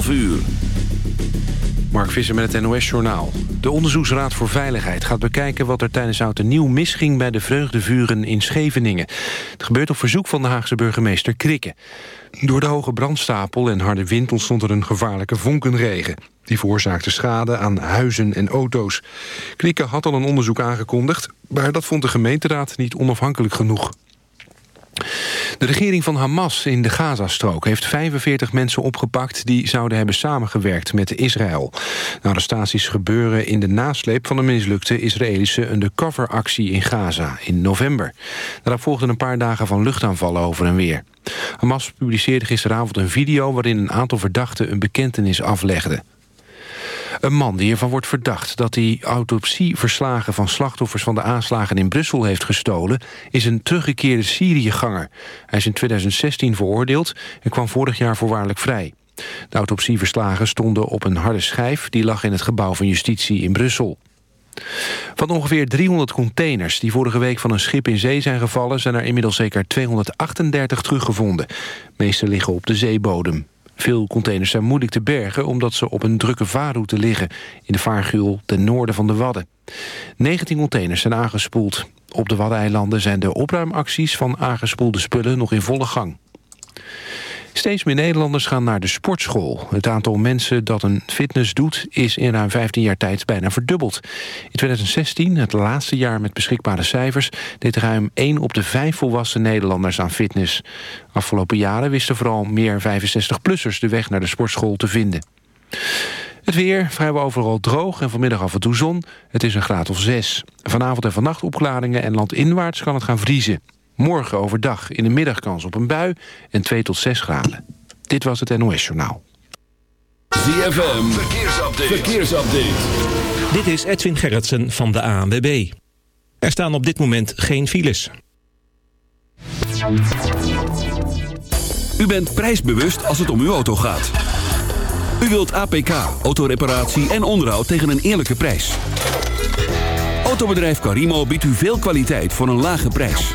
12 uur. Mark Visser met het NOS-journaal. De Onderzoeksraad voor Veiligheid gaat bekijken wat er tijdens oud en nieuw misging bij de vreugdevuren in Scheveningen. Het gebeurt op verzoek van de Haagse burgemeester Krikke. Door de hoge brandstapel en harde wind ontstond er een gevaarlijke vonkenregen. Die veroorzaakte schade aan huizen en auto's. Krikke had al een onderzoek aangekondigd, maar dat vond de gemeenteraad niet onafhankelijk genoeg. De regering van Hamas in de Gazastrook heeft 45 mensen opgepakt... die zouden hebben samengewerkt met Israël. De arrestaties gebeuren in de nasleep van een mislukte Israëlische undercover-actie in Gaza in november. Daarop volgden een paar dagen van luchtaanvallen over en weer. Hamas publiceerde gisteravond een video waarin een aantal verdachten een bekentenis aflegden. Een man die ervan wordt verdacht dat hij autopsieverslagen van slachtoffers van de aanslagen in Brussel heeft gestolen, is een teruggekeerde Syriëganger. Hij is in 2016 veroordeeld en kwam vorig jaar voorwaardelijk vrij. De autopsieverslagen stonden op een harde schijf die lag in het gebouw van justitie in Brussel. Van ongeveer 300 containers die vorige week van een schip in zee zijn gevallen... zijn er inmiddels zeker 238 teruggevonden. De meeste liggen op de zeebodem. Veel containers zijn moeilijk te bergen omdat ze op een drukke vaarroute liggen... in de vaargeul ten noorden van de Wadden. 19 containers zijn aangespoeld. Op de Waddeneilanden zijn de opruimacties van aangespoelde spullen nog in volle gang. Steeds meer Nederlanders gaan naar de sportschool. Het aantal mensen dat een fitness doet is in ruim 15 jaar tijd bijna verdubbeld. In 2016, het laatste jaar met beschikbare cijfers... deed ruim 1 op de 5 volwassen Nederlanders aan fitness. Afgelopen jaren wisten vooral meer 65-plussers de weg naar de sportschool te vinden. Het weer, vrijwel overal droog en vanmiddag af en toe zon. Het is een graad of 6. Vanavond en vannacht opklaringen en landinwaarts kan het gaan vriezen. Morgen overdag in de middag kans op een bui en 2 tot 6 graden. Dit was het NOS Journaal. ZFM, verkeersupdate. verkeersupdate. Dit is Edwin Gerritsen van de ANWB. Er staan op dit moment geen files. U bent prijsbewust als het om uw auto gaat. U wilt APK, autoreparatie en onderhoud tegen een eerlijke prijs. Autobedrijf Carimo biedt u veel kwaliteit voor een lage prijs.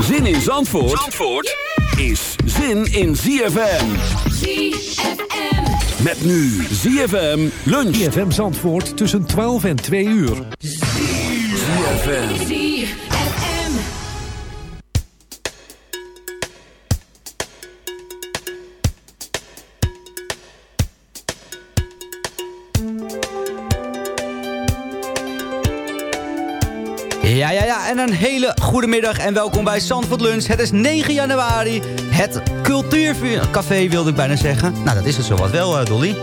Zin in Zandvoort, Zandvoort is zin in ZFM. Met nu ZFM lunch. ZFM Zandvoort tussen 12 en 2 uur. ZFM. Ja, ja, ja. En een hele goede middag en welkom bij Zandvoort Lunch. Het is 9 januari. Het cultuurcafé wilde ik bijna zeggen. Nou, dat is het zowat wel, eh, Dolly.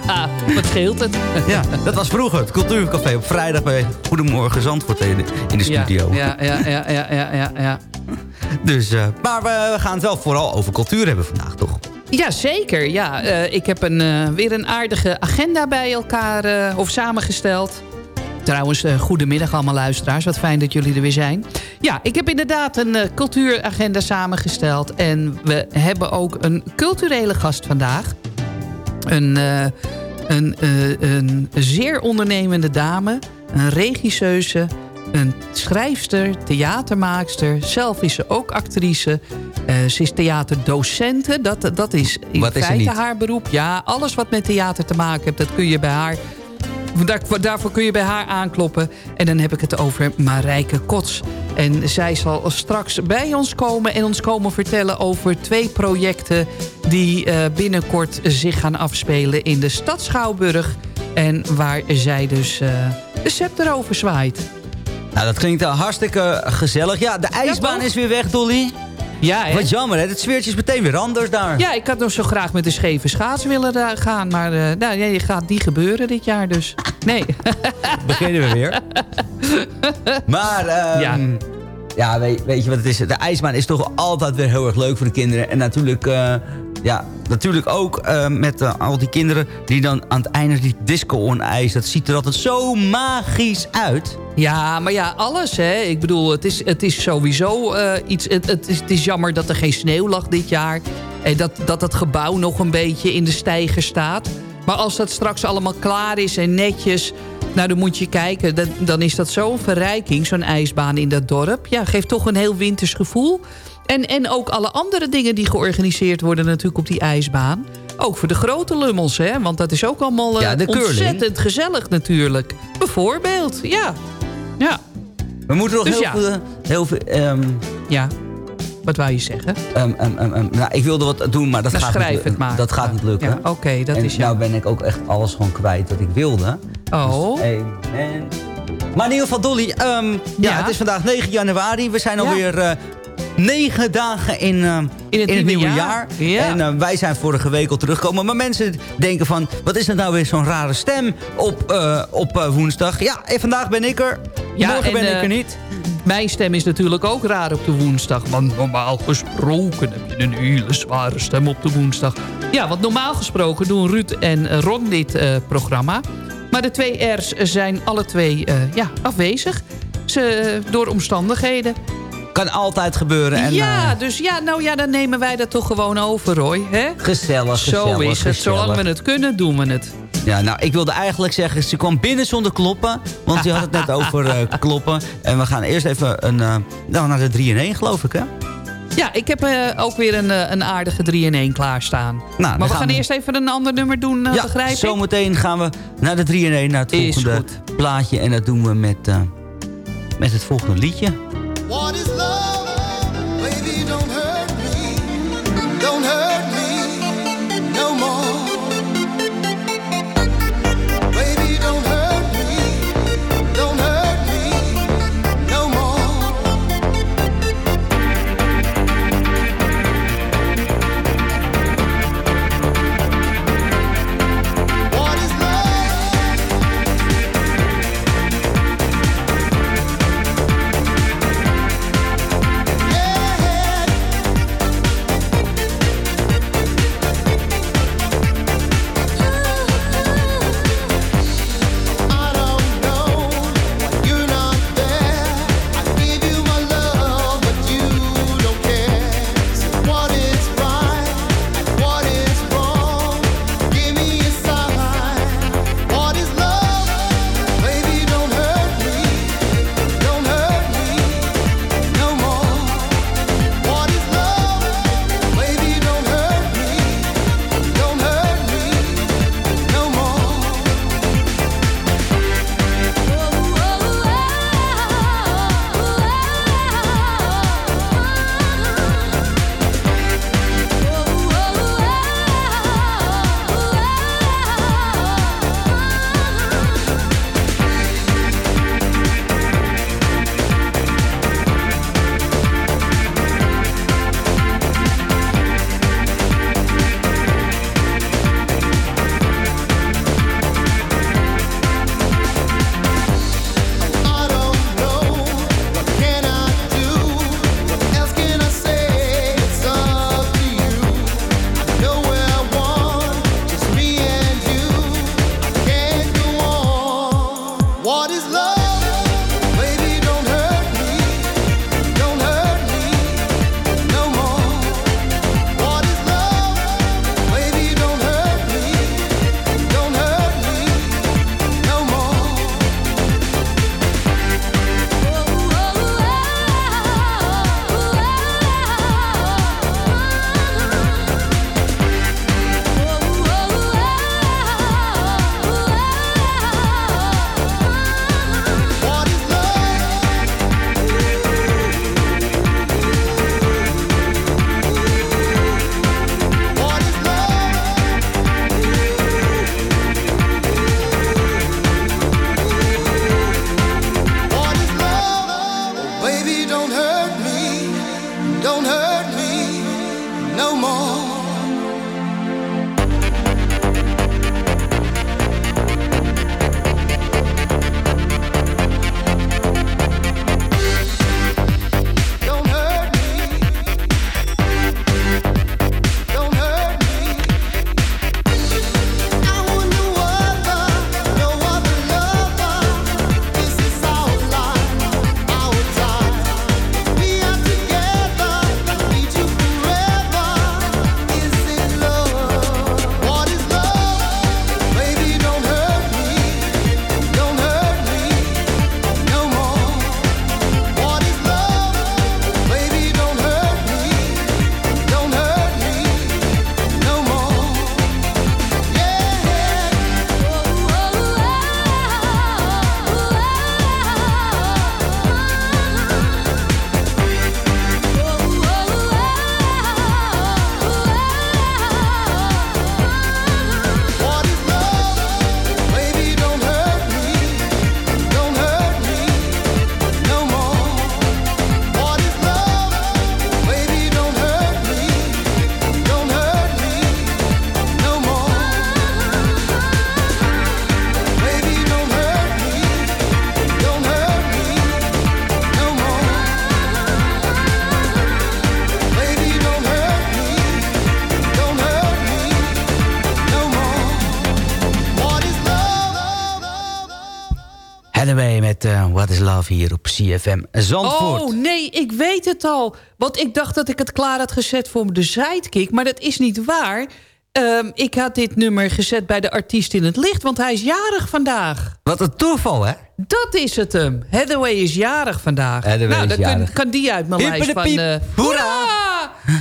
Wat scheelt het? ja, dat was vroeger het cultuurcafé op vrijdag bij Goedemorgen Zandvoort in de, in de studio. Ja, ja, ja, ja, ja, ja, ja. Dus, uh, maar we gaan het wel vooral over cultuur hebben vandaag, toch? Ja, zeker. Ja, uh, ik heb een, uh, weer een aardige agenda bij elkaar of samengesteld. Trouwens, uh, goedemiddag allemaal luisteraars. Wat fijn dat jullie er weer zijn. Ja, ik heb inderdaad een uh, cultuuragenda samengesteld. En we hebben ook een culturele gast vandaag. Een, uh, een, een zeer ondernemende dame. Een regisseuse. Een schrijfster, theatermaakster. Zelf is ze ook actrice. ze is theaterdocente. Dat, dat is in wat feite is haar beroep. Ja, alles wat met theater te maken heeft, dat kun je bij haar daar, daarvoor kun je bij haar aankloppen. En dan heb ik het over Marijke Kots. En zij zal straks bij ons komen en ons komen vertellen over twee projecten... die uh, binnenkort zich gaan afspelen in de stad Schouwburg. En waar zij dus uh, de scepter over zwaait. Nou, dat klinkt hartstikke gezellig. Ja, de ijsbaan ja, is weer weg, Dolly. Ja, hè? Wat jammer, hè? Het sfeertje is meteen weer anders daar. Ja, ik had nog zo graag met de scheve schaats willen gaan. Maar uh, nou, ja, je gaat niet gebeuren dit jaar dus. Nee. Beginnen we weer. maar, um, ja, ja weet, weet, je wat het is? De ijsbaan is toch altijd weer heel erg leuk voor de kinderen. En natuurlijk... Uh, ja, natuurlijk ook uh, met uh, al die kinderen die dan aan het einde die disco on ijs. Dat ziet er altijd zo magisch uit. Ja, maar ja, alles hè. Ik bedoel, het is, het is sowieso uh, iets... Het, het, is, het is jammer dat er geen sneeuw lag dit jaar. En dat, dat het gebouw nog een beetje in de stijger staat. Maar als dat straks allemaal klaar is en netjes... Nou, dan moet je kijken. Dan, dan is dat zo'n verrijking, zo'n ijsbaan in dat dorp. Ja, geeft toch een heel winters gevoel. En, en ook alle andere dingen die georganiseerd worden natuurlijk op die ijsbaan. Ook voor de grote lummels, hè? Want dat is ook allemaal ja, de ontzettend gezellig natuurlijk. Bijvoorbeeld, ja. ja. We moeten nog dus heel ja. veel... Heel veel um... Ja, wat wou je zeggen? Um, um, nou, ik wilde wat doen, maar dat nou, gaat, schrijf niet, het maar. dat gaat niet lukken. Ja, Oké, okay, dat en is nou ben ik ook echt alles gewoon kwijt wat ik wilde. Oh. Dus, amen. Maar in ieder geval, Dolly, ja, ja, het is vandaag 9 januari. We zijn Ja. alweer... Uh, negen dagen in, uh, In het, nieuwe jaar. jaar. Ja. En uh, wij zijn vorige week al teruggekomen. Maar mensen denken van, wat is dat nou weer zo'n rare stem op, uh, op woensdag? Ja, en vandaag ben ik er. Ja, Morgen en, ben ik eh, er niet. Mijn stem is natuurlijk ook raar op de woensdag. Want normaal gesproken heb je een hele zware stem op de woensdag. Ja, want normaal gesproken doen Ruud en Ron dit programma. Maar de twee R's zijn alle twee ja, afwezig. Ze, door omstandigheden. Kan altijd gebeuren. En, ja, dus ja, nou ja, dan nemen wij dat toch gewoon over, Roy. Hè? Gezellig, Zo gezellig, is het. gezellig. Zolang we het kunnen, doen we het. Ja, nou, ik wilde eigenlijk zeggen, ze kwam binnen zonder kloppen. Want je had het net over uh, kloppen. En we gaan eerst even een, uh, nou, naar de 3 in 1, geloof ik, hè? Ja, ik heb uh, ook weer een, een aardige 3 in 1 klaarstaan. Nou, maar we gaan, we... eerst even een ander nummer doen, ja, begrijp ik? zometeen gaan we naar de 3 in 1, naar het is volgende goed. plaatje. En dat doen we met, met het volgende liedje. What is hier op CFM Zandvoort. Oh, nee, ik weet het al. Want ik dacht dat ik het klaar had gezet voor de sidekick. Maar dat is niet waar. Ehm, ik had dit nummer gezet bij de artiest in het licht. Want hij is jarig vandaag. Wat een toeval, hè? Dat is het hem. Hathaway is jarig vandaag. Hathaway nou, dan kan die uit mijn Hiep lijst de van... piep. eh, hoera!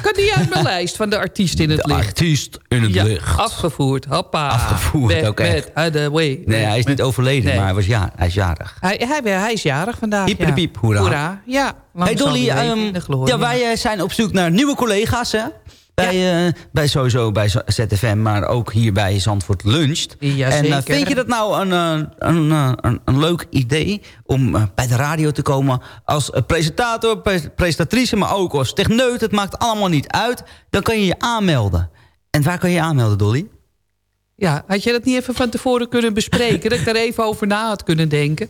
Kan die uit mijn lijst van de artiest in het De licht. artiest in het ja, licht. afgevoerd. Hoppa. Afgevoerd, echt. Met Hathaway. Nee, hij is niet overleden, Nee. maar hij, was ja, hij is jarig. Hij, hij, hij is jarig vandaag. Hiep de ja. piep, hoera. Ja, lang Hey Dolly, ehm, de ja, wij eh, zijn op zoek naar nieuwe collega's, hè? Bij, eh, bij sowieso bij ZFM, maar ook hier bij Zandvoort Luncht. Ja, en eh, vind je dat nou een, eh, een, een, een leuk idee om bij de radio te komen als presentator, pre- presentatrice, maar ook als techneut? Het maakt allemaal niet uit. Dan kan je je aanmelden. En waar kan je je aanmelden, Dolly? Ja, had je dat niet even van tevoren kunnen bespreken? dat ik daar even over na had kunnen denken.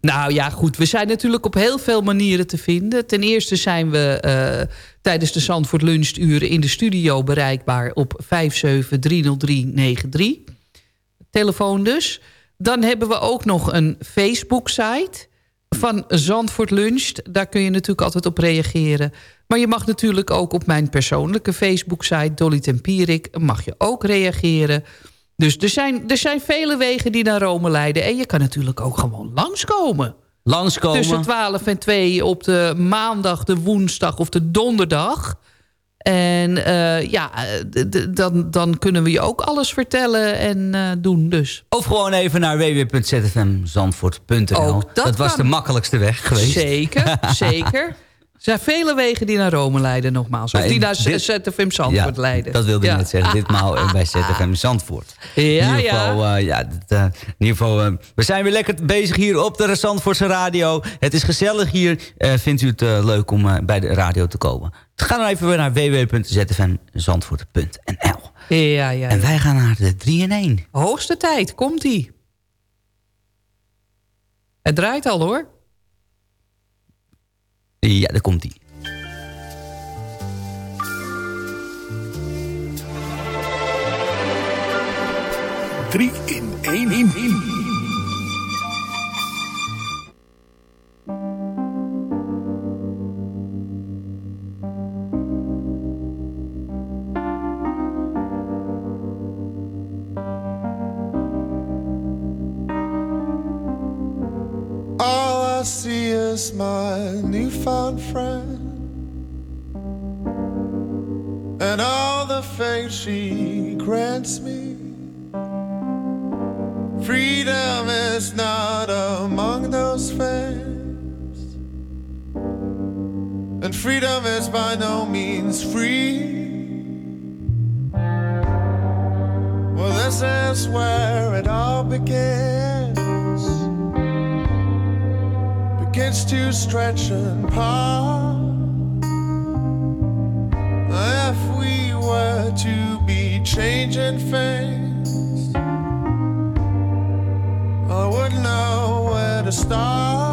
Nou ja, goed. We zijn natuurlijk op heel veel manieren te vinden. Ten eerste zijn we tijdens de Zandvoort lunchuren in de studio bereikbaar op 5730393. Telefoon dus. Dan hebben we ook nog een Facebook-site van Zandvoort Luncht. Daar kun je natuurlijk altijd op reageren. Maar je mag natuurlijk ook op mijn persoonlijke Facebook-site... Dolly Tempierik, mag je ook reageren. Dus er zijn, er zijn vele wegen die naar Rome leiden. En je kan natuurlijk ook gewoon langskomen. Langskomen. Tussen 12 en 2 op de maandag, de woensdag of de donderdag. En eh, ja, dan, dan kunnen we je ook alles vertellen en eh, doen dus. Of gewoon even naar www.zfmzandvoort.nl. Ook dat was de makkelijkste weg geweest. Zeker, zeker. Er zijn vele wegen die naar Rome leiden nogmaals. Of die naar dit- ZFM Zandvoort Ja, leiden. Dat wilde Ja. ik net zeggen. Ditmaal eh, bij ZFM Zandvoort. Ja, in ieder ja. geval, eh, ja, eh, in ieder geval we zijn weer lekker bezig hier op de Zandvoortse radio. Het is gezellig hier. Vindt u het leuk om bij de radio te komen? Ga dan even weer naar www.zfmzandvoort.nl. Ja, ja, En wij gaan naar de 3 in 1. Hoogste tijd, komt-ie. Het draait al hoor. Ja, daar komt ie. Drie in één in. All I see is my newfound friend and all the fate she grants me. Freedom is not among those things, and freedom is by no means free. Well, this is where it all begins begins to stretch and. If we were to be changing things, I wouldn't know where to start.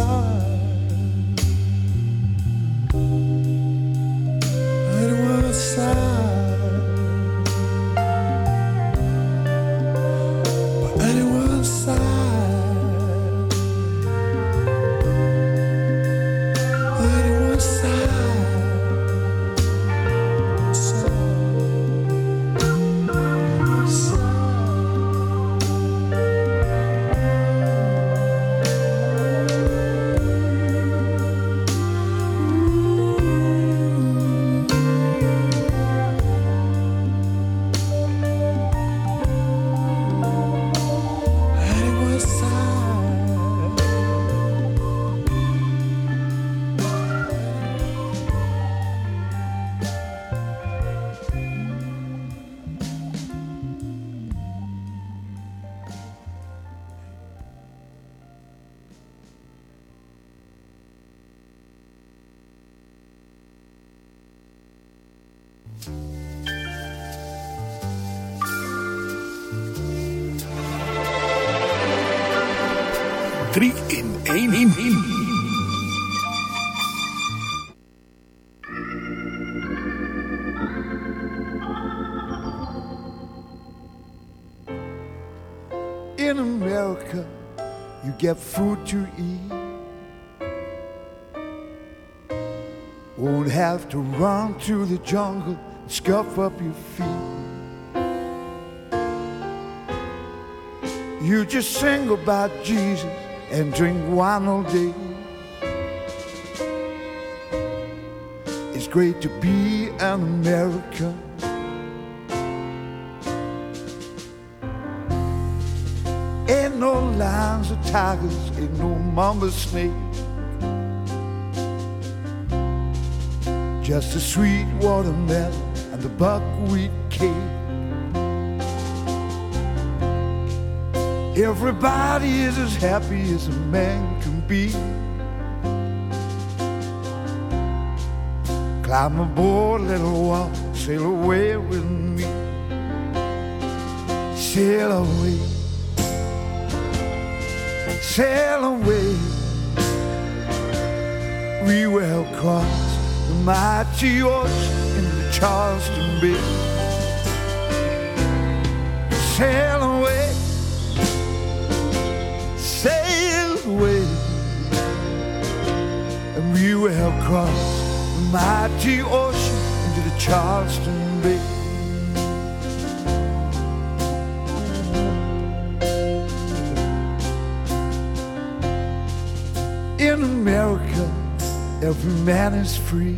Side. Get food to eat. Won't have to run to the jungle and scuff up your feet. You just sing about Jesus and drink wine all day. It's great to be an American. Lions or tigers, ain't no mamba snake. Just a sweet watermelon and the buckwheat cake. Everybody is as happy as a man can be. Climb aboard, little one, sail away with me. sail away, sail away. We will cross the mighty ocean into the Charleston Bay. Sail away, sail away, and we will cross the mighty ocean into the Charleston man is free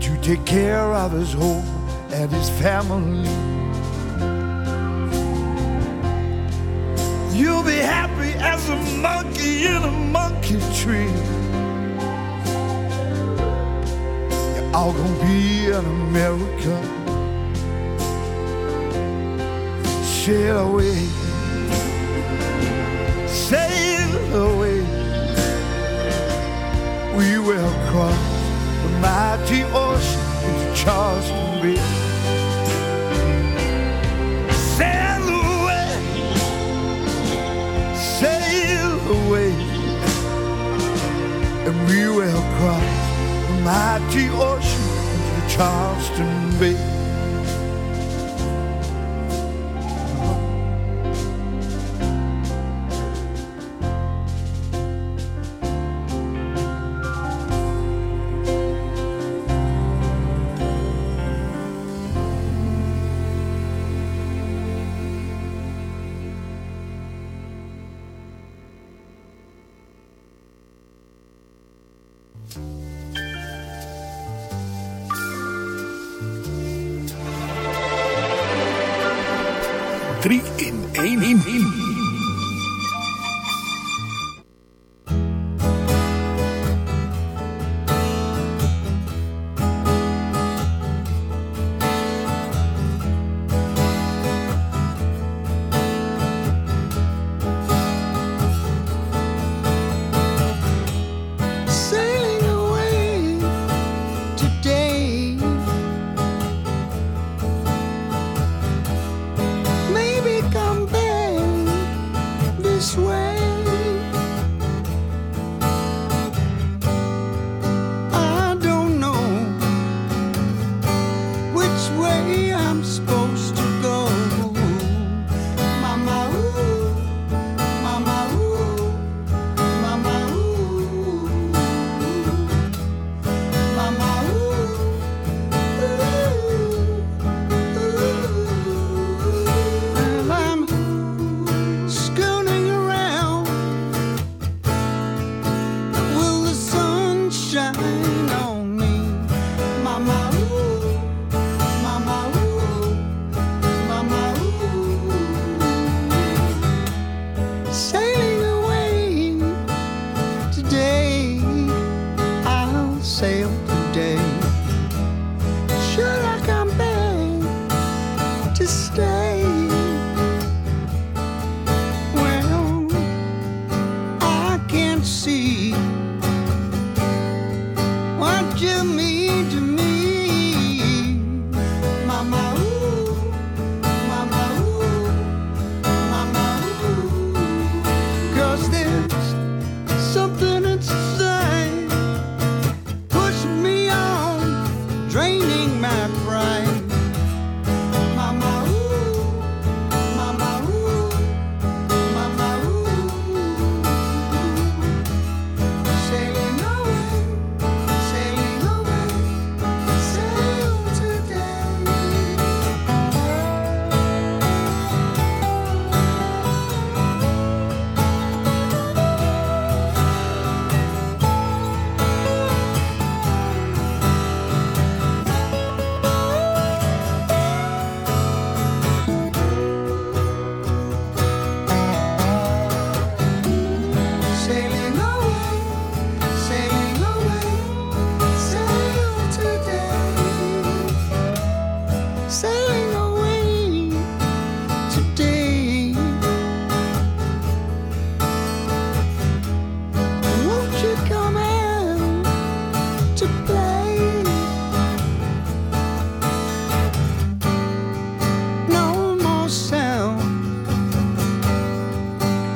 to take care of his home and his family. You'll be happy as a monkey in a monkey tree. You're all gonna be an American. Sail away, sail away. We will cross the mighty ocean into Charleston Bay. Sail away, sail away, and we will cross the mighty ocean into Charleston Bay.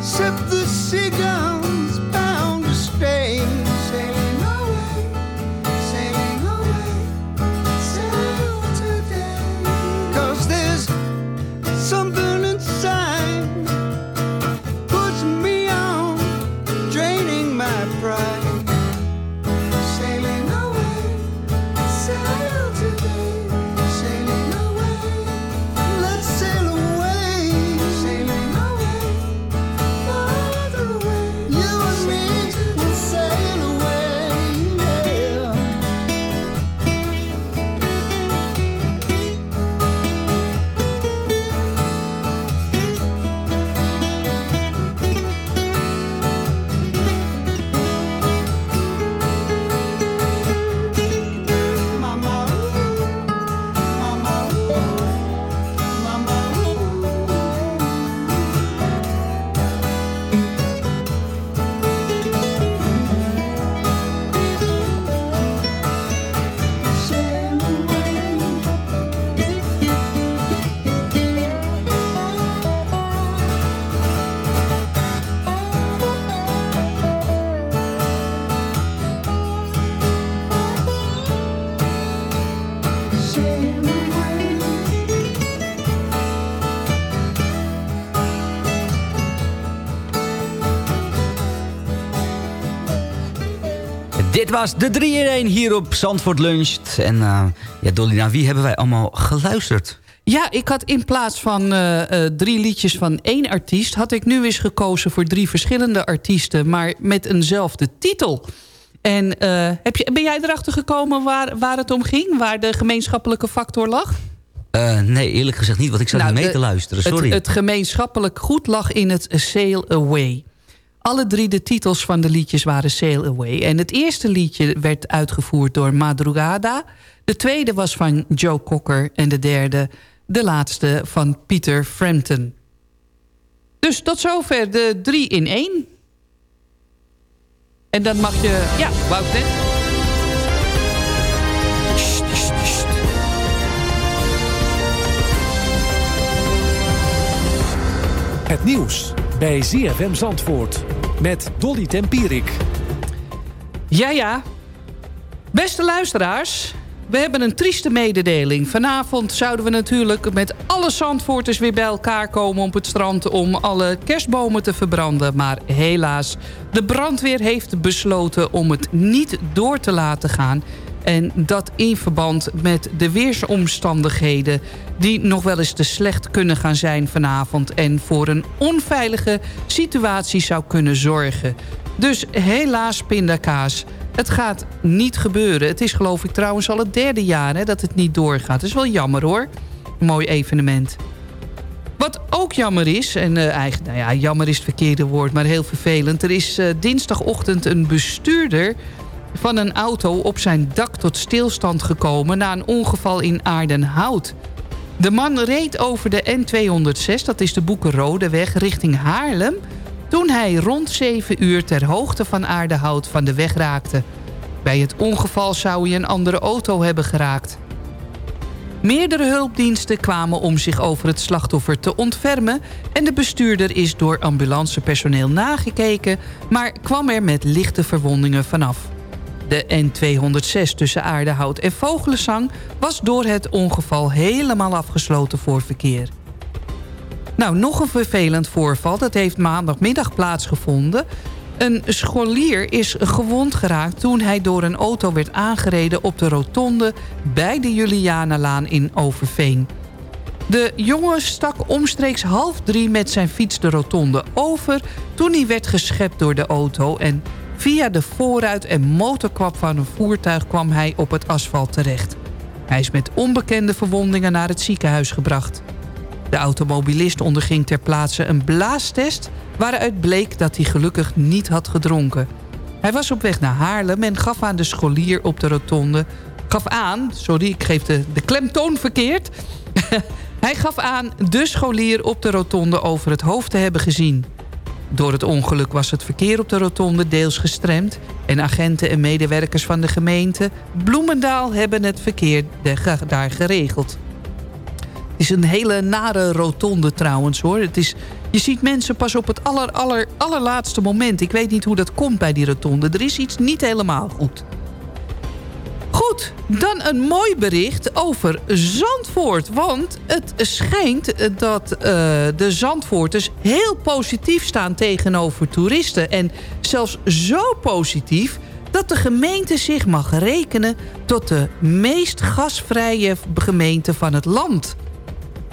sip the cigar. Was de 3 in 1 hier op Zandvoort Luncht. En uh, ja, Dolly, naar wie hebben wij allemaal geluisterd? Ja, ik had in plaats van uh, uh, drie liedjes van één artiest... had ik nu eens gekozen voor drie verschillende artiesten... maar met eenzelfde titel. En heb je, ben jij erachter gekomen waar, waar het om ging? Waar de gemeenschappelijke factor lag? Uh, nee, eerlijk gezegd niet, want ik zat nou, niet mee te luisteren. Sorry. Het, het, gemeenschappelijk goed lag in het Sail Away. Alle drie de titels van de liedjes waren Sail Away. En het eerste liedje werd uitgevoerd door Madrugada. De tweede was van Joe Cocker. En de derde, de laatste, van Peter Frampton. Dus tot zover de drie in één. En dan mag je... Ja, wou ik net... Het nieuws bij ZFM Zandvoort met Dolly Tempierik. Ja, ja. Beste luisteraars, we hebben een trieste mededeling. Vanavond zouden we natuurlijk met alle Zandvoorters weer bij elkaar komen op het strand... om alle kerstbomen te verbranden. Maar helaas, de brandweer heeft besloten om het niet door te laten gaan... En dat in verband met de weersomstandigheden... die nog wel eens te slecht kunnen gaan zijn vanavond... en voor een onveilige situatie zou kunnen zorgen. Dus helaas pindakaas. Het gaat niet gebeuren. Het is geloof ik trouwens al het derde jaar hè, dat het niet doorgaat. Dat is wel jammer hoor. mooi evenement. Wat ook jammer is, en uh, eigenlijk, nou ja, jammer is het verkeerde woord, maar heel vervelend. Er is uh, dinsdagochtend een bestuurder van een auto op zijn dak tot stilstand gekomen... na een ongeval in Aardenhout. De man reed over de N206, dat is de Boekenrode weg, richting Haarlem... toen hij rond 7 uur ter hoogte van Aardenhout van de weg raakte. Bij het ongeval zou hij een andere auto hebben geraakt. Meerdere hulpdiensten kwamen om zich over het slachtoffer te ontfermen... en de bestuurder is door ambulancepersoneel nagekeken... maar kwam er met lichte verwondingen vanaf. De N206 tussen Aardehout en Vogelenzang was door het ongeval helemaal afgesloten voor verkeer. Nou, nog een vervelend voorval, dat heeft maandagmiddag plaatsgevonden. Een scholier is gewond geraakt toen hij door een auto werd aangereden op de rotonde bij de Julianalaan in Overveen. De jongen stak omstreeks half drie met zijn fiets de rotonde over... toen hij werd geschept door de auto en Via de voorruit en motorkwap van een voertuig kwam hij op het asfalt terecht. Hij is met onbekende verwondingen naar het ziekenhuis gebracht. De automobilist onderging ter plaatse een blaastest... waaruit bleek dat hij gelukkig niet had gedronken. Hij was op weg naar Haarlem en gaf aan de scholier op de rotonde... gaf aan, sorry, ik geef de, de klemtoon verkeerd... hij gaf aan de scholier op de rotonde over het hoofd te hebben gezien. Door het ongeluk was het verkeer op de rotonde deels gestremd... en agenten en medewerkers van de gemeente Bloemendaal hebben het verkeer daar geregeld. Het is een hele nare rotonde trouwens hoor. Het is, je ziet mensen pas op het aller, aller, allerlaatste moment. Ik weet niet hoe dat komt bij die rotonde. Er is iets niet helemaal goed. Goed, dan een mooi bericht over Zandvoort. Want het schijnt dat uh, de Zandvoorters heel positief staan tegenover toeristen. En zelfs zo positief dat de gemeente zich mag rekenen... tot de meest gasvrije gemeente van het land.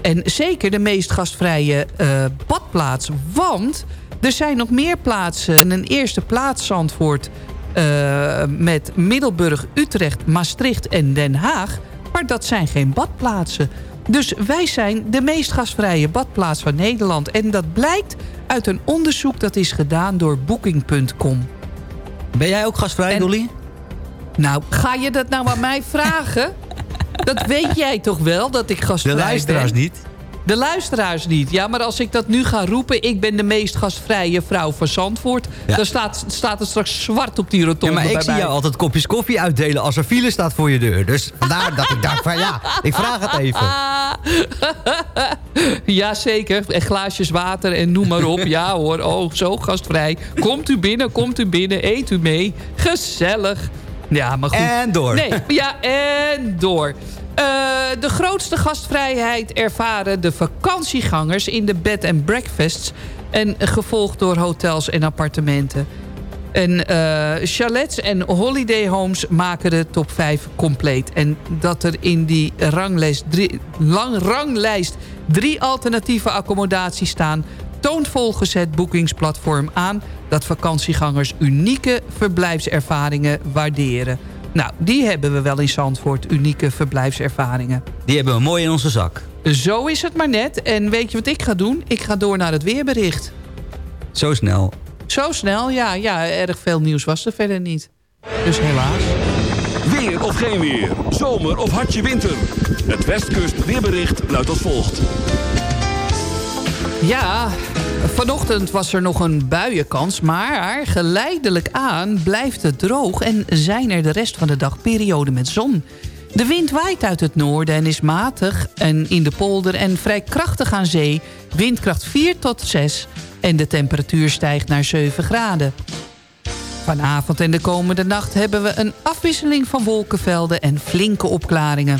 En zeker de meest gastvrije uh, badplaats. Want er zijn nog meer plaatsen. En een eerste plaats Zandvoort uh, met Middelburg, Utrecht, Maastricht en Den Haag. Maar dat zijn geen badplaatsen. Dus wij zijn de meest gasvrije badplaats van Nederland. En dat blijkt uit een onderzoek dat is gedaan door Booking.com. Ben jij ook gasvrij, en, Dolly? Nou, ga je dat nou aan mij vragen? dat weet jij toch wel, dat ik gasvrij ben? De luisteraars niet. De luisteraars niet. Ja, maar als ik dat nu ga roepen... ik ben de meest gastvrije vrouw van Zandvoort... dan staat, staat er straks zwart op die rotonde Ja, maar ik zie jou altijd kopjes koffie uitdelen... als er file staat voor je deur. Dus vandaar dat ik dacht van ja, ik vraag het even. ja, zeker. En glaasjes water en noem maar op. Ja hoor, oh, zo gastvrij. Komt u binnen, komt u binnen, eet u mee. Gezellig. Ja, maar goed. En door. Nee, ja, en door. Uh, de grootste gastvrijheid ervaren de vakantiegangers in de bed and breakfasts... en gevolgd door hotels en appartementen. En uh, chalets en holiday homes maken de top 5 compleet. En dat er in die ranglijst lang, ranglijst drie alternatieve accommodaties staan... toont volgens het boekingsplatform aan... dat vakantiegangers unieke verblijfservaringen waarderen. Nou, die hebben we wel in Zandvoort, unieke verblijfservaringen. Die hebben we mooi in onze zak. Zo is het maar net. En weet je wat ik ga doen? Ik ga door naar het weerbericht. Zo snel. Zo snel, ja. Ja, erg veel nieuws was er verder niet. Dus helaas. Weer of geen weer. Zomer of hartje winter. Het Westkust weerbericht luidt als volgt. Ja, vanochtend was er nog een buienkans... maar geleidelijk aan blijft het droog... en zijn er de rest van de dag perioden met zon. De wind waait uit het noorden en is matig en in de polder... en vrij krachtig aan zee, windkracht 4 tot 6... en de temperatuur stijgt naar 7 graden. Vanavond en de komende nacht hebben we een afwisseling van wolkenvelden... en flinke opklaringen.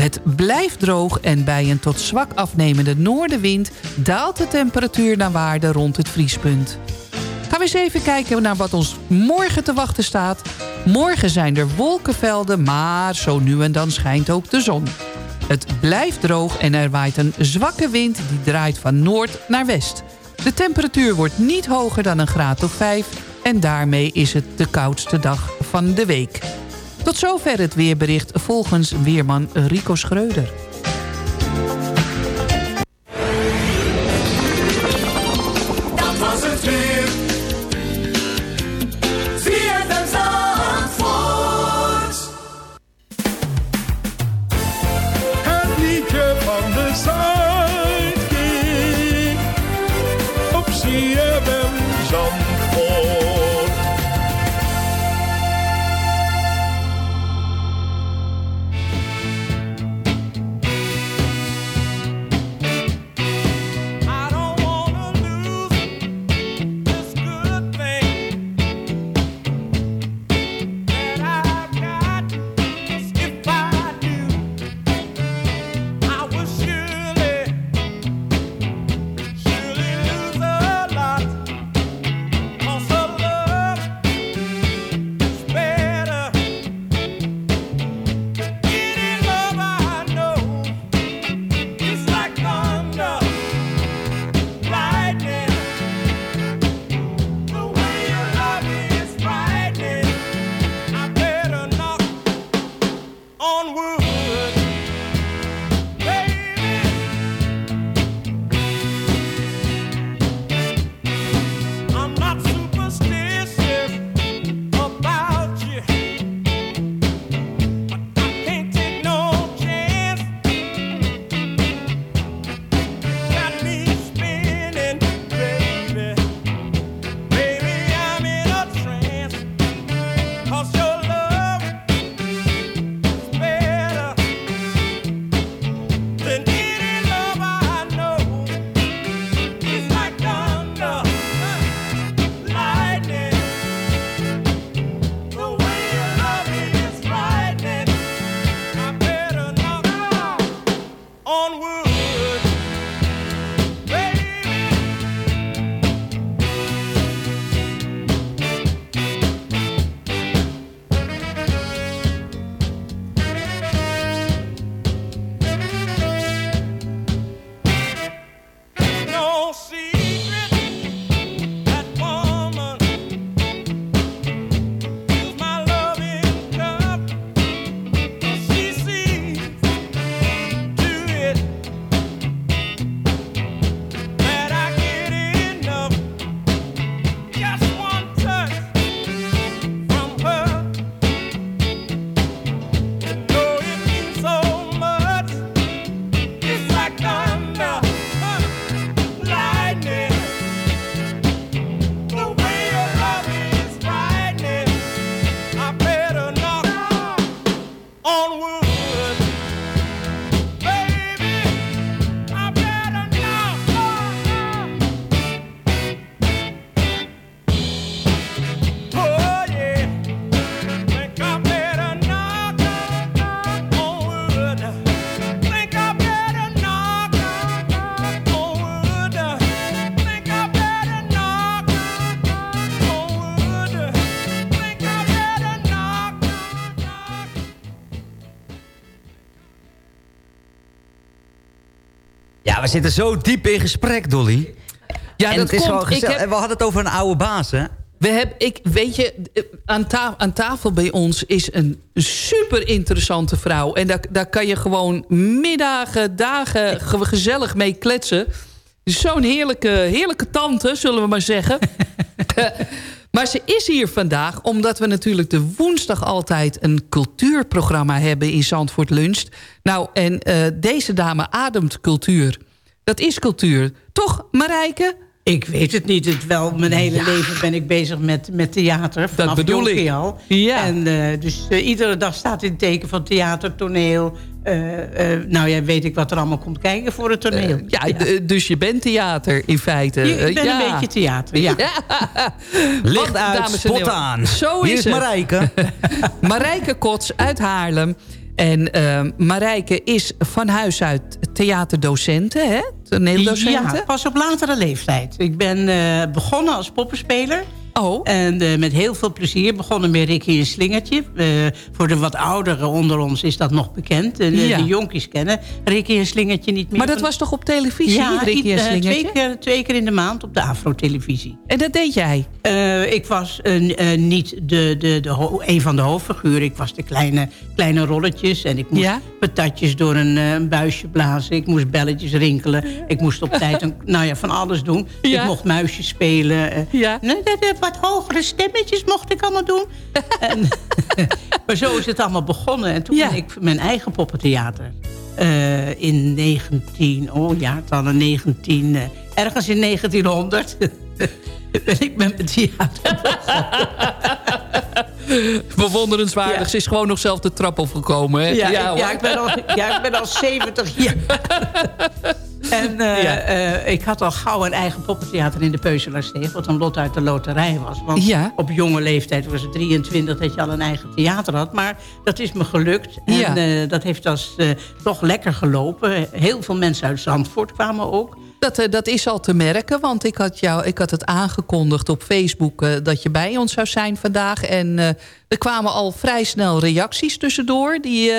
Het blijft droog en bij een tot zwak afnemende noordenwind... daalt de temperatuur naar waarde rond het vriespunt. Gaan we eens even kijken naar wat ons morgen te wachten staat. Morgen zijn er wolkenvelden, maar zo nu en dan schijnt ook de zon. Het blijft droog en er waait een zwakke wind die draait van noord naar west. De temperatuur wordt niet hoger dan een graad of 5... en daarmee is het de koudste dag van de week. Tot zover het weerbericht volgens weerman Rico Schreuder. We zitten zo diep in gesprek, Dolly. Ja, en dat is komt. wel heb- we hadden het over een oude baas, hè? We hebben, ik, weet je, eh, aan, ta aan tafel bij ons is een super interessante vrouw. En daar, daar kan je gewoon middagen, dagen ge- gezellig mee kletsen. Zo'n heerlijke, heerlijke tante, zullen we maar zeggen. maar ze is hier vandaag omdat we natuurlijk de woensdag altijd... een cultuurprogramma hebben in Zandvoort Lunch. Nou, en eh, deze dame ademt cultuur. Dat is cultuur. Toch, Marijke? Ik weet het niet. Het wel, mijn hele leven ben ik bezig met, met theater. Vanaf bedoel ik. al. Ja. En eh, dus eh, iedere dag staat in het teken van theater, toneel. eh, nou ja, weet ik wat er allemaal komt kijken voor het toneel. Ja, dus je bent theater in feite. Ik ben ja. een beetje theater, ja. Licht uit, dames spot aan. Zo Hier is is het. Marijke. Marijke Kots uit Haarlem. En eh, Marijke is van huis uit theaterdocente, hè? Toneeldocente. Ja, pas op latere leeftijd. Ik ben eh, begonnen als poppenspeler. Oh. En eh, met heel veel plezier. Begonnen met Ricky en Slingertje. Eh, voor de wat ouderen onder ons is dat nog bekend. En eh, Ja. de jonkies kennen Ricky en Slingertje niet meer. Maar dat was toch op televisie, ja, Ricky en Slingertje? twee, keer, twee keer in de maand op de Afro-televisie. En dat deed jij? Ik was niet de, de, de, een van de hoofdfiguren. Ik was de kleine, kleine rolletjes. En ik moest Ja? patatjes door een, een buisje blazen. Ik moest belletjes rinkelen. Ik moest op tijd een, nou ja, van alles doen. Ik mocht muisjes spelen. Ja. Nee, nee, wat hogere stemmetjes mocht ik allemaal doen. en, maar zo is het allemaal begonnen. En toen Ja. ik mijn eigen poppentheater. eh, in 19, oh ja, het hadden 19, eh, ergens in 1900 ben ik met mijn theater Bewonderenswaardig. Ze is gewoon nog zelf de trap opgekomen, hè? Ja, ja, ik, ben al, ja ik ben al 70 jaar. En eh, Ja. eh, ik had al gauw een eigen poppentheater in de Peuzelaarsteeg... wat een lot uit de loterij was. Want Ja. op jonge leeftijd was het 23 dat je al een eigen theater had. Maar dat is me gelukt. En Ja. eh, dat heeft als, toch lekker gelopen. Heel veel mensen uit Zandvoort kwamen ook. Dat, dat is al te merken, want ik had, jou, ik had het aangekondigd op Facebook... dat je bij ons zou zijn vandaag. En er kwamen al vrij snel reacties tussendoor... die,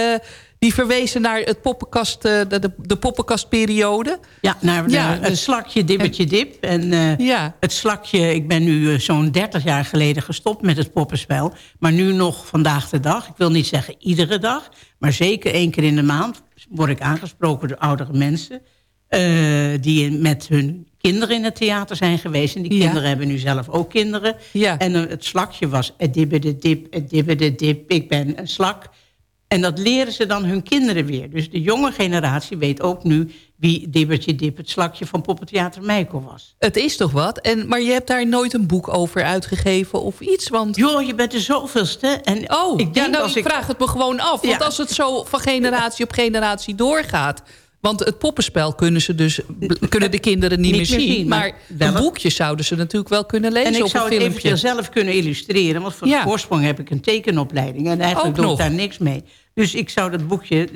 die verwezen naar het poppenkast, eh, de, de, de poppenkastperiode. Ja, naar een slakje, dibbertje, dip. En eh, Ja. het slakje, ik ben nu eh, zo'n 30 jaar geleden gestopt met het poppenspel. Maar nu nog vandaag de dag. Ik wil niet zeggen iedere dag. Maar zeker één keer in de maand word ik aangesproken door oudere mensen. die met hun kinderen in het theater zijn geweest. En die Ja. kinderen hebben nu zelf ook kinderen. Ja. En het slakje was het dibbe de dip, het dibbe de dip. Ik ben een slak. En dat leren ze dan hun kinderen weer. Dus de jonge generatie weet ook nu wie Dibbertje Dip, het slakje van Poppentheater Meiko was. Het is toch wat? En, maar je hebt daar nooit een boek over uitgegeven of iets? Want... Joh, je bent de zoveelste. En Oh, ik ja, nou, als ik vraag het me gewoon af. Want Ja. als het zo van generatie op generatie doorgaat... Want het poppenspel kunnen, ze dus, kunnen de kinderen niet, meer zien. maar een boekje zouden ze natuurlijk wel kunnen lezen En ik zou een het filmpje. eventueel zelf kunnen illustreren. Want voor Ja. de oorsprong heb ik een tekenopleiding. En eigenlijk doe ik daar niks mee. Dus ik zou dat boekje...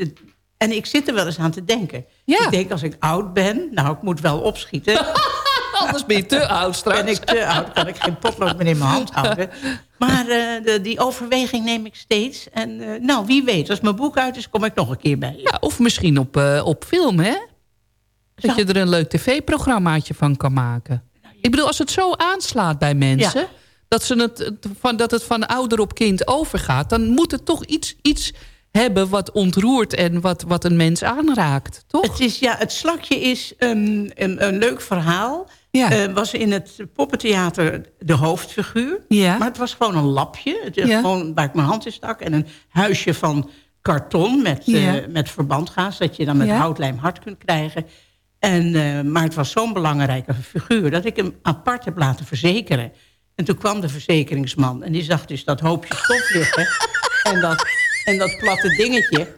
En ik zit er wel eens aan te denken. Ja. Ik denk als ik oud ben... Nou, ik moet wel opschieten. Anders ben je te oud straks. Ben ik te oud, kan ik geen potlood meer in mijn hand houden. Maar eh, de, die overweging neem ik steeds. En eh, nou, wie weet, als mijn boek uit is, kom ik nog een keer bij je. Ja, of misschien op, eh, op film, hè? Dat je er een leuk tv-programmaatje van kan maken. Ik bedoel, als het zo aanslaat bij mensen... Ja. Dat, ze het, van, dat het van ouder op kind overgaat... dan moet het toch iets, iets hebben wat ontroert... en wat, wat een mens aanraakt, toch? Het, is, ja, het slakje is een, een leuk verhaal. Ja. Eh, was in het poppentheater de hoofdfiguur. Ja. Maar het was gewoon een lapje. Het Ja. gewoon waar ik mijn hand in stak. En een huisje van karton met, eh, Ja. met verbandgaas. Dat je dan met houtlijm hard kunt krijgen. En, eh, maar het was zo'n belangrijke figuur... dat ik hem apart heb laten verzekeren. En toen kwam de verzekeringsman. En die zag dus dat hoopje stof liggen. en, dat, en dat platte dingetje.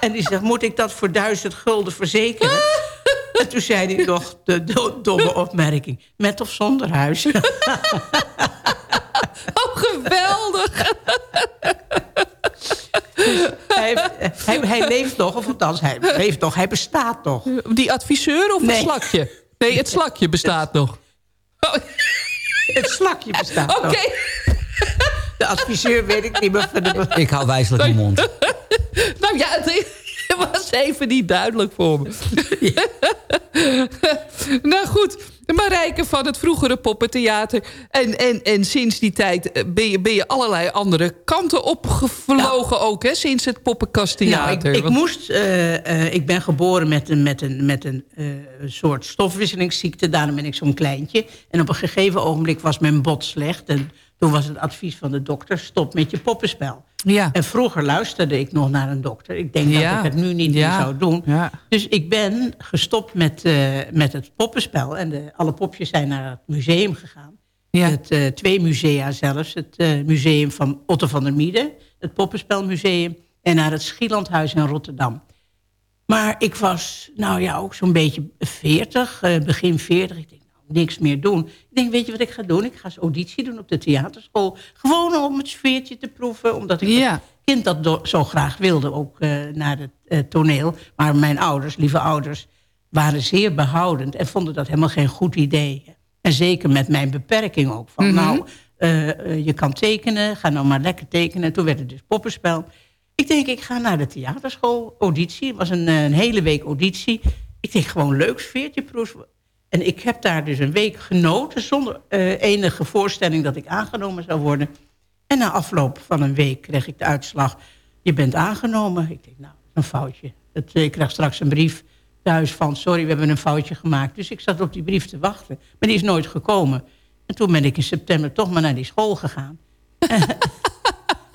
En die zegt, moet ik dat voor duizend gulden verzekeren? en toen zei hij nog de do- domme opmerking. Met of zonder huis? Oh, geweldig! hij, heeft- hij, hij leeft nog, of althans, hij leeft nog. Hij bestaat nog. Die adviseur of Nee. het slakje? Nee, het slakje bestaat nog. Oh, Het slakje bestaat Oké. nog. De adviseur weet ik niet meer. Van de... Ik hou wijselijk mijn mond. Nou ja, het was was even niet duidelijk voor me. nou goed, Marijke van het vroegere poppentheater. En, en, en sinds die tijd eh, ben je, ben je allerlei andere kanten opgevlogen ook, hè? Sinds het poppenkasttheater. Nou, ik, moest, eh, eh, ik ben geboren met een, met een, met een soort stofwisselingsziekte. Daarom ben ik zo'n kleintje. En op een gegeven ogenblik was mijn bot slecht. En toen was het advies van de dokter, stop met je poppenspel. Ja. En vroeger luisterde ik nog naar een dokter. Ik denk Ja. dat ik het nu niet Ja. meer zou doen. Ja. Dus ik ben gestopt met, eh, met het poppenspel. En de, alle popjes zijn naar het museum gegaan. Het, eh, twee musea zelfs. Het eh, museum van Otto van der Miede. Het Poppenspelmuseum. En naar het Schielandhuis in Rotterdam. Maar ik was nou ja, ook zo'n beetje 40, eh, begin 40. Ik denk, nou, niks meer doen. Ik denk, weet je wat ik ga doen? Ik ga eens auditie doen op de theaterschool. Gewoon om het sfeertje te proeven. Omdat ik Ja. als kind dat zo graag wilde, ook eh, naar het eh, toneel. Maar mijn ouders, lieve ouders, waren zeer behoudend... en vonden dat helemaal geen goed idee. En zeker met mijn beperking ook. Van, Mhm. nou, eh, je kan tekenen, ga nou maar lekker tekenen. En toen werd het dus poppenspel. Ik denk, ik ga naar de theaterschool, auditie. Het was een, een hele week auditie. Ik denk, gewoon leuk, sfeertje proeven. En ik heb daar dus een week genoten... zonder eh, enige voorstelling dat ik aangenomen zou worden. En na afloop van een week kreeg ik de uitslag... je bent aangenomen. Ik denk, nou, een foutje. Eh, ik krijg straks een brief thuis van... sorry, we hebben een foutje gemaakt. Dus ik zat op die brief te wachten. Maar die is nooit gekomen. En toen ben ik in september toch maar naar die school gegaan.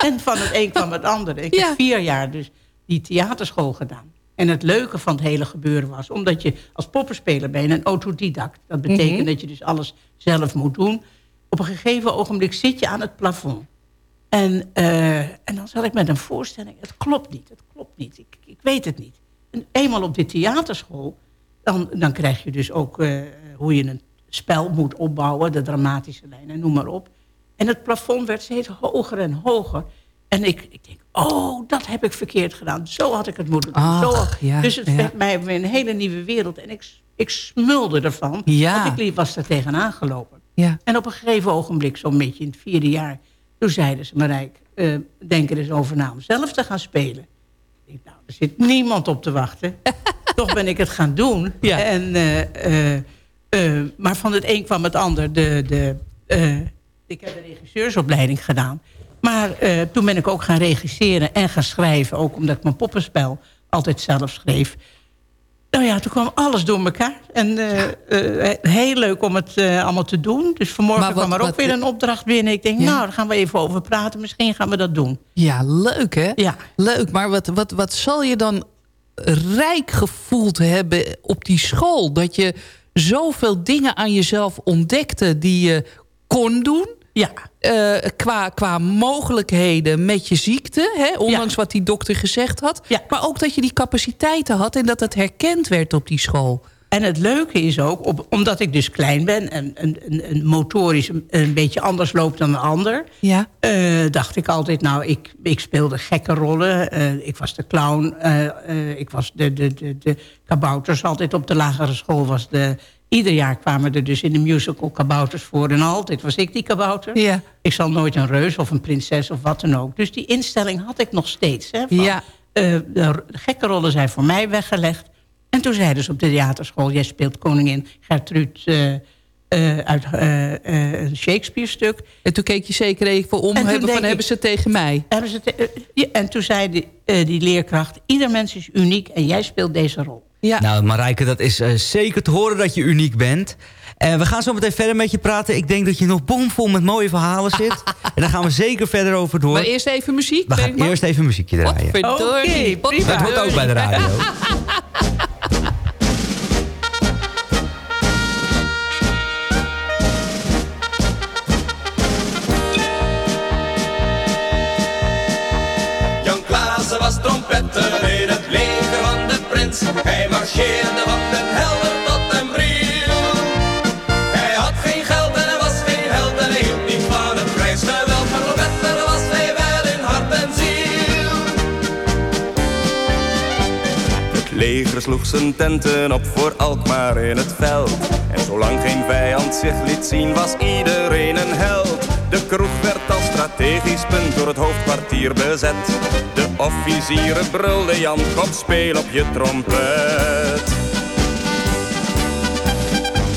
en van het een kwam het andere. Ik heb vier jaar dus die theaterschool gedaan. En het leuke van het hele gebeuren was... omdat je als poppenspeler ben je een autodidact. Dat betekent Mhm. dat je dus alles zelf moet doen. Op een gegeven ogenblik zit je aan het plafond. En, eh, en dan zat ik met een voorstelling. Het klopt niet, het klopt niet. Ik, ik weet het niet. En eenmaal op de theaterschool... dan, dan krijg je dus ook eh, hoe je een spel moet opbouwen. De dramatische lijnen, noem maar op. En het plafond werd steeds hoger en hoger. En ik, ik denk, oh, dat heb ik verkeerd gedaan. Zo had ik het moeten doen. Ach, Zo ja, dus het ja. werd mij weer een hele nieuwe wereld. En ik, ik smulde ervan. Ja. Want ik liep- was er tegenaan gelopen. Ja. En op een gegeven ogenblik, zo'n beetje in het vierde jaar... toen zeiden ze, Marijk, eh, denk er eens over na om zelf te gaan spelen. Ik nou, er zit niemand op te wachten. Toch ben ik het gaan doen. Ja. En, eh, eh, maar van het een kwam het ander. De, de, ik heb een regisseursopleiding gedaan. Maar eh, toen ben ik ook gaan regisseren en gaan schrijven. Ook omdat ik mijn poppenspel altijd zelf schreef. Nou ja, toen kwam alles door elkaar. En eh, eh, heel leuk om het allemaal te doen. Dus vanmorgen wat- kwam er ook wat- weer een opdracht binnen. Ik denk, Ja. nou, daar gaan we even over praten. Misschien gaan we dat doen. Ja, leuk hè? Ja. Leuk, maar wat, wat, wat zal je dan rijk gevoeld hebben op die school? Dat je zoveel dingen aan jezelf ontdekte die je kon doen. Ja. Eh, qua, qua mogelijkheden met je ziekte, hè? ondanks wat die dokter gezegd had. Maar ook dat je die capaciteiten had en dat het herkend werd op die school. En het leuke is ook, op, omdat ik dus klein ben... en, en, en, en motorisch een, een beetje anders loop dan de ander... Ja. eh, dacht ik altijd, nou, ik, ik speelde gekke rollen. Eh, ik was de clown, ik was de, de, de, de kabouters. Altijd op de lagere school was de... Ieder jaar kwamen er dus in de musical kabouters voor. En altijd was ik die kabouter. Ja. Ik zal nooit een reus of een prinses of wat dan ook. Dus die instelling had ik nog steeds. Hè, van, Ja. eh, de gekke rollen zijn voor mij weggelegd. En toen zeiden ze op de theaterschool... jij speelt koningin Gertrude eh, eh, uit een Shakespeare-stuk. En toen keek je zeker even om, hebben, van, ik- hebben ze tegen mij? Hebben ze te- ja, en toen zei die, die leerkracht... ieder mens is uniek en jij speelt deze rol. Ja. Nou, Marijke, dat is eh, zeker te horen dat je uniek bent. En we gaan zo meteen verder met je praten. Ik denk dat je nog bomvol met mooie verhalen zit. en daar gaan we zeker verder over door. Maar eerst even muziek. we gaan eerst even muziekje draaien. Oké, prima. Dat hoort ook bij de radio. marcheerde van den Helder tot den Briel. Hij had geen geld en hij was geen held en hij hield niet van het prijsgeweld. Maar trompetter was hij wel in hart en ziel. Het leger sloeg zijn tenten op voor Alkmaar in het veld. En zolang geen vijand zich liet zien, was iedereen een held. De kroeg werd als strategisch punt door het hoofdkwartier bezet. De officieren brulden Jan, kom speel op je trompet.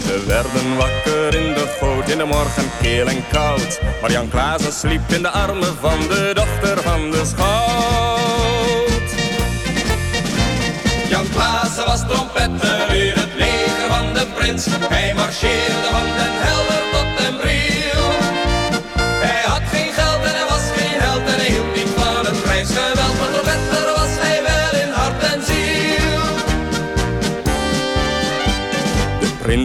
We werden wakker in de goot in de morgen keel en koud. Maar Jan Klaassen sliep in de armen van de dochter van de schout. Jan Klaassen was trompetter in het leger van de prins. Hij marcheerde van den Helder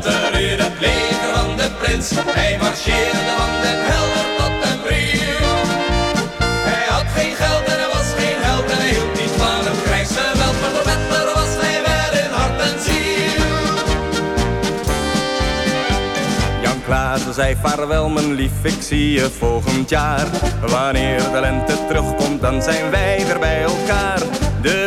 Trompetter in het leger van de prins. Hij marcheerde van den Helder tot den Briel. Hij had geen geld en hij was geen held en hij hield niet van het krijgsgeweld. Maar trompetter was hij wel in hart en ziel. Jan Klaassen zei vaarwel mijn lief, ik zie je volgend jaar. Wanneer de lente terugkomt, dan zijn wij weer bij elkaar. De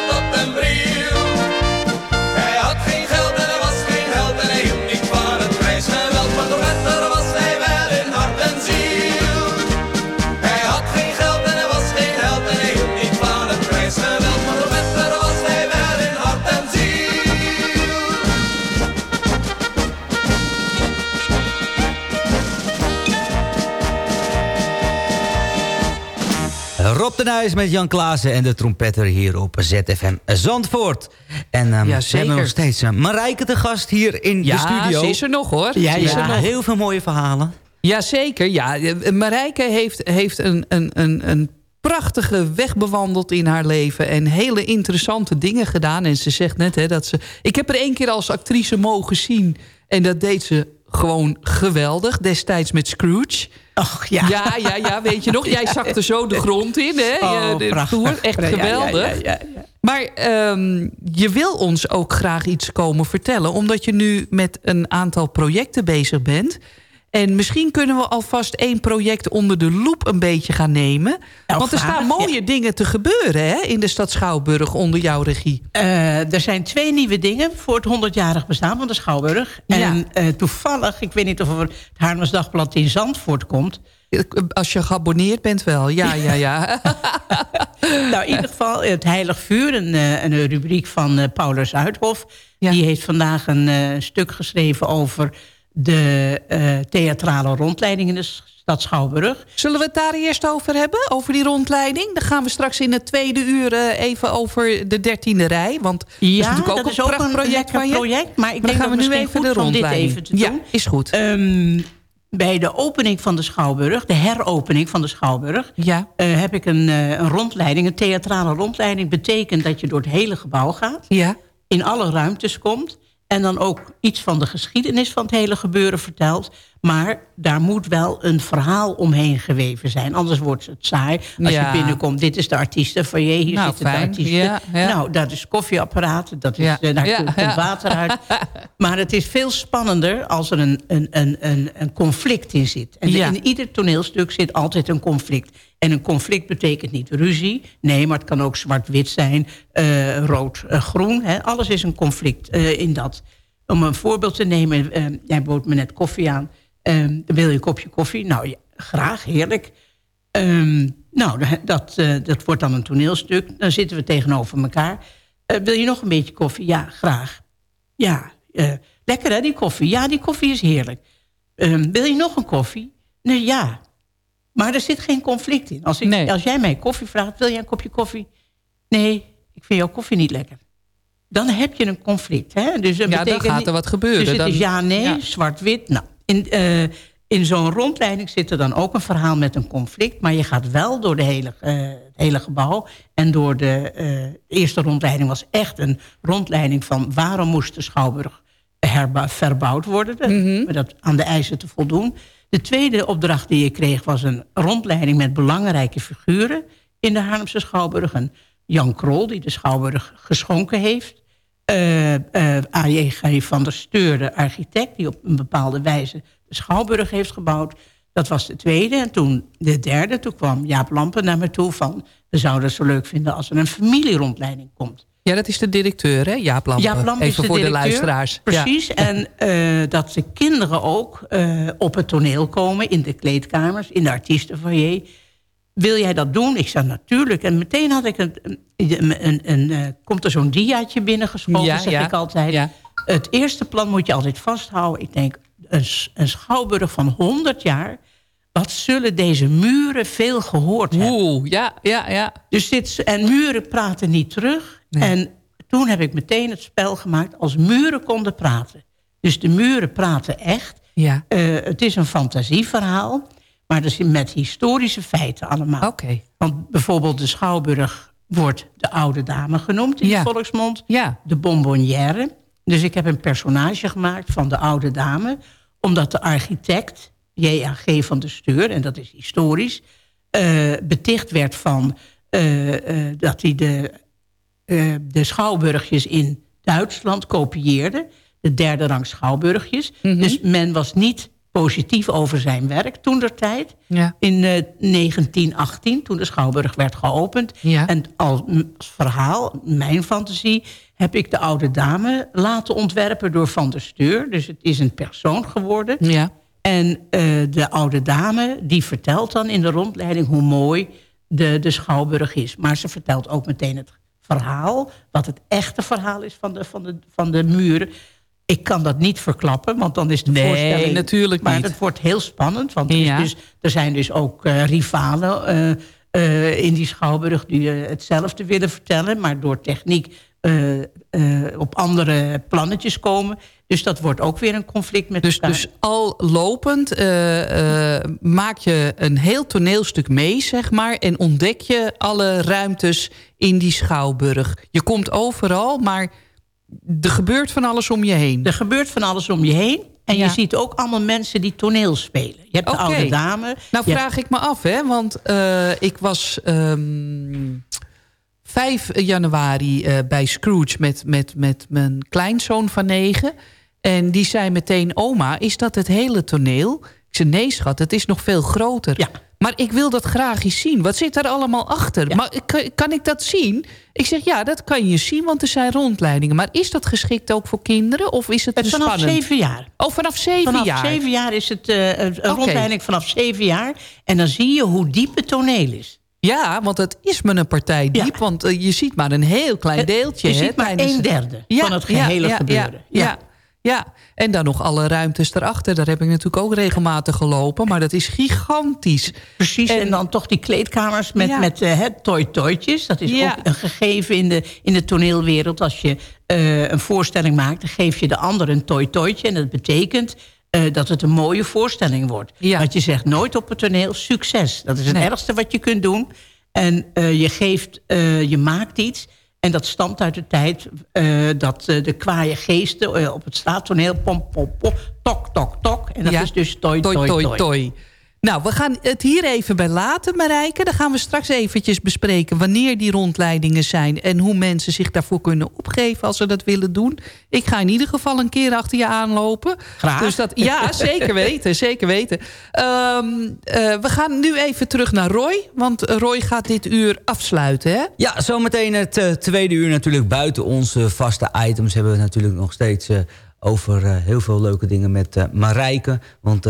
Rob de Nijs met Jan Klaassen en de trompetter hier op ZFM Zandvoort. En Ja, we hebben nog steeds uh, Marijke te gast hier in de Ja, studio. ze is er nog hoor. Ja, is er ja, nog. heel veel mooie verhalen. Jazeker, ja. Eh, Marijke heeft, heeft een, een, een, een prachtige weg bewandeld in haar leven... en hele interessante dingen gedaan. En ze zegt net hè, dat ze... Ik heb er één keer als actrice mogen zien... en dat deed ze gewoon geweldig. Destijds met Scrooge. Och, ja. Ja, ja, ja, weet je nog? Jij zakte zo de grond in, hè? Oh, de prachtig. tour. Echt geweldig. ja, ja, ja. Maar ehm, je wil ons ook graag iets komen vertellen... omdat je nu met een aantal projecten bezig bent... En misschien kunnen we alvast één project onder de loep een beetje gaan nemen. Want er graag, staan mooie dingen te gebeuren hè, in de stad Schouwburg onder jouw regie. Eh, er zijn twee nieuwe dingen voor het 100-jarig bestaan van de Schouwburg. En eh, toevallig, ik weet niet of er het Haarlems Dagblad in Zandvoort komt. Als je geabonneerd bent wel, ja, ja, ja. nou, in ieder geval het Heilig Vuur, een, eh, een rubriek van Paulus Uithof. Die heeft vandaag een stuk geschreven over de eh, theatrale rondleiding in de stad Schouwburg. Zullen we het daar eerst over hebben? Over die rondleiding? Dan gaan we straks in het tweede uur eh, even over de dertiende rij. Want dat is Ja, natuurlijk ook dat is een ook een prachtproject lekker van je. project. Maar ik denk gaan we dat nu even de om dit rondleiding. even te doen. Ja, is goed. Ehm, bij de opening van de Schouwburg, de heropening van de Schouwburg... Ja. eh, heb ik een, een rondleiding, een theatrale rondleiding. Betekent dat je door het hele gebouw gaat. Ja. In alle ruimtes komt. En dan ook iets van de geschiedenis van het hele gebeuren vertelt. Maar daar moet wel een verhaal omheen geweven zijn. Anders wordt het saai. Als Ja. je binnenkomt, dit is de artiesten van je, hier Nou, zitten de artiesten. Ja, ja. Nou, dat is koffieapparaat, dat is, eh, daar komt water uit. Maar het is veel spannender als er een, een, een, een, een conflict in zit. En in ieder toneelstuk zit altijd een conflict. En een conflict betekent niet ruzie. Nee, maar het kan ook zwart-wit zijn, eh, rood-groen. Alles is een conflict eh, in dat. Om een voorbeeld te nemen, eh, jij bood me net koffie aan. Eh, wil je een kopje koffie? Nou, ja, graag, heerlijk. Ehm, nou, da- dat, eh, dat wordt dan een toneelstuk. Dan zitten we tegenover elkaar. Eh, wil je nog een beetje koffie? Ja, graag. Ja, eh, lekker hè, die koffie? Ja, die koffie is heerlijk. Ehm, wil je nog een koffie? Nee, ja. Maar er zit geen conflict in. Als, ik, als jij mij koffie vraagt, wil jij een kopje koffie? Nee, ik vind jouw koffie niet lekker. Dan heb je een conflict. Hè? Dus Ja, dan gaat er wat gebeuren. Dus het Dan- is ja, nee, ja. zwart-wit. Nou, in, eh, in zo'n rondleiding zit er dan ook een verhaal met een conflict. Maar je gaat wel door de hele, eh, het hele gebouw. En door de eh, eerste rondleiding was echt een rondleiding van... waarom moest de Schouwburg verbouwd worden? Dat, Mhm. dat aan de eisen te voldoen. De tweede opdracht die je kreeg was een rondleiding... met belangrijke figuren in de Haarlemse Schouwburg. Een Jan Krol, die de Schouwburg geschonken heeft. Eh eh A.J.G. van der Steur, de architect... die op een bepaalde wijze de Schouwburg heeft gebouwd. Dat was de tweede. En toen de derde, toen kwam Jaap Lampen naar me toe van... we zouden het zo leuk vinden als er een familierondleiding komt. Ja, dat is de directeur, hè? Jaap Lampen. Jaap Lampen Even is de voor directeur. de luisteraars. Precies. En eh, dat de kinderen ook op het toneel komen... in de kleedkamers, in de artiestenfoyer. Wil jij dat doen? Ik zei natuurlijk. En meteen had ik een... een, een, een, eh, komt er zo'n diaatje binnengeschoten, Ja, zeg ja. ik altijd. Het eerste plan moet je altijd vasthouden. Ik denk, een, een schouwburg van 100 jaar... wat zullen deze muren veel gehoord hebben? Oeh, ja, ja, ja. Dus dit, en muren praten niet terug. En toen heb ik meteen het spel gemaakt als muren konden praten. Dus de muren praten echt. Ja. Eh, het is een fantasieverhaal, maar dus met historische feiten allemaal. Oké. Want bijvoorbeeld de Schouwburg wordt de oude dame genoemd in Ja. de volksmond. Ja. De bonbonnière. Dus ik heb een personage gemaakt van de oude dame. Omdat de architect, J.A.G. van de Steur, en dat is historisch... eh, beticht werd van eh, eh, dat hij de, de schouwburgjes in Duitsland kopieerde. De derde rang schouwburgjes. Mhm. Dus men was niet positief over zijn werk toen der tijd. Ja. In eh, 1918, toen de Schouwburg werd geopend. Ja. En als verhaal, mijn fantasie... heb ik de oude dame laten ontwerpen door Van der Steur. Dus het is een persoon geworden. Ja. En eh, de oude dame die vertelt dan in de rondleiding... hoe mooi de, de Schouwburg is. Maar ze vertelt ook meteen het verhaal... wat het echte verhaal is van de, van de, van de muren... Ik kan dat niet verklappen, want dan is de Nee, voorstelling... natuurlijk maar niet. het wordt heel spannend, want er, is dus, er zijn dus ook eh, rivalen eh, eh, in die Schouwburg... die hetzelfde willen vertellen, maar door techniek op andere plannetjes komen. Dus dat wordt ook weer een conflict met Dus, elkaar. dus al lopend maak je een heel toneelstuk mee, zeg maar... en ontdek je alle ruimtes in die schouwburg. Je komt overal, maar er gebeurt van alles om je heen. Er gebeurt van alles om je heen. En Ja. je ziet ook allemaal mensen die toneel spelen. Je hebt de oude dame. Nou vraag ik me af, hè, want eh, ik was ehm 5 januari eh, bij Scrooge met, met, met mijn kleinzoon van negen. En die zei meteen, oma, is dat het hele toneel? Ik zei, nee schat, het is nog veel groter. Maar ik wil dat graag eens zien. Wat zit daar allemaal achter? Maar kan, kan ik dat zien? Ik zeg, ja, dat kan je zien, want er zijn rondleidingen. Maar is dat geschikt ook voor kinderen? Of is het, Het vanaf spannend? zeven jaar. Oh, vanaf zeven vanaf jaar? zeven jaar is het eh, een rondleiding vanaf zeven jaar. En dan zie je hoe diep het toneel is. Ja, want het is me een partij diep. Want eh, je ziet maar een heel klein deeltje. je hè, ziet maar een derde van het gehele gebeuren. Ja, Ja. ja, ja. en dan nog alle ruimtes erachter. Daar heb ik natuurlijk ook regelmatig gelopen. Maar dat is gigantisch. Precies, en, dan toch die kleedkamers met, Ja. met eh, het toy-toytjes. Dat is Ja. ook een gegeven in de, in de toneelwereld. Als je eh, een voorstelling maakt, dan geef je de ander een toy-toytje. En dat betekent eh, dat het een mooie voorstelling wordt. Want je zegt nooit op het toneel succes. Dat is het Nee. ergste wat je kunt doen. En eh, je, geeft, eh, je maakt iets... En dat stamt uit de tijd eh, dat eh, de kwaaie geesten eh, op het straattoneel... pom, pom, pom, tok, tok, tok. En dat Ja. is dus Toi, toi, toi. Nou, we gaan het hier even bij laten, Marijke. Dan gaan we straks eventjes bespreken wanneer die rondleidingen zijn... en hoe mensen zich daarvoor kunnen opgeven als ze dat willen doen. Ik ga in ieder geval een keer achter je aanlopen. Graag. Dus dat, ja, zeker weten, zeker weten. Ehm, eh, we gaan nu even terug naar Roy, want Roy gaat dit uur afsluiten, hè? Ja, zometeen het eh, tweede uur natuurlijk buiten onze vaste items... hebben we natuurlijk nog steeds eh, over heel veel leuke dingen met Marijke. Want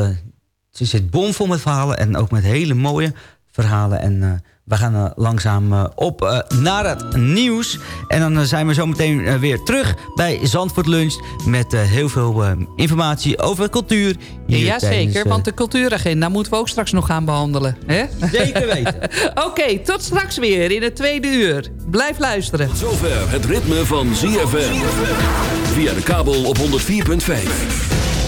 ze zit bomvol met verhalen en ook met hele mooie verhalen. En eh, we gaan eh, langzaam eh, op eh, naar het nieuws. En dan zijn we zo meteen eh, weer terug bij Zandvoort Lunch... met eh, heel veel eh, informatie over cultuur. hier Ja, tijdens, zeker, eh, want de cultuuragenda moeten we ook straks nog gaan behandelen. Hè? Zeker weten. Oké, tot straks weer in het tweede uur. Blijf luisteren. Zover het ritme van ZFM. Via de kabel op 104.5.